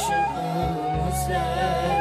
aşkımıza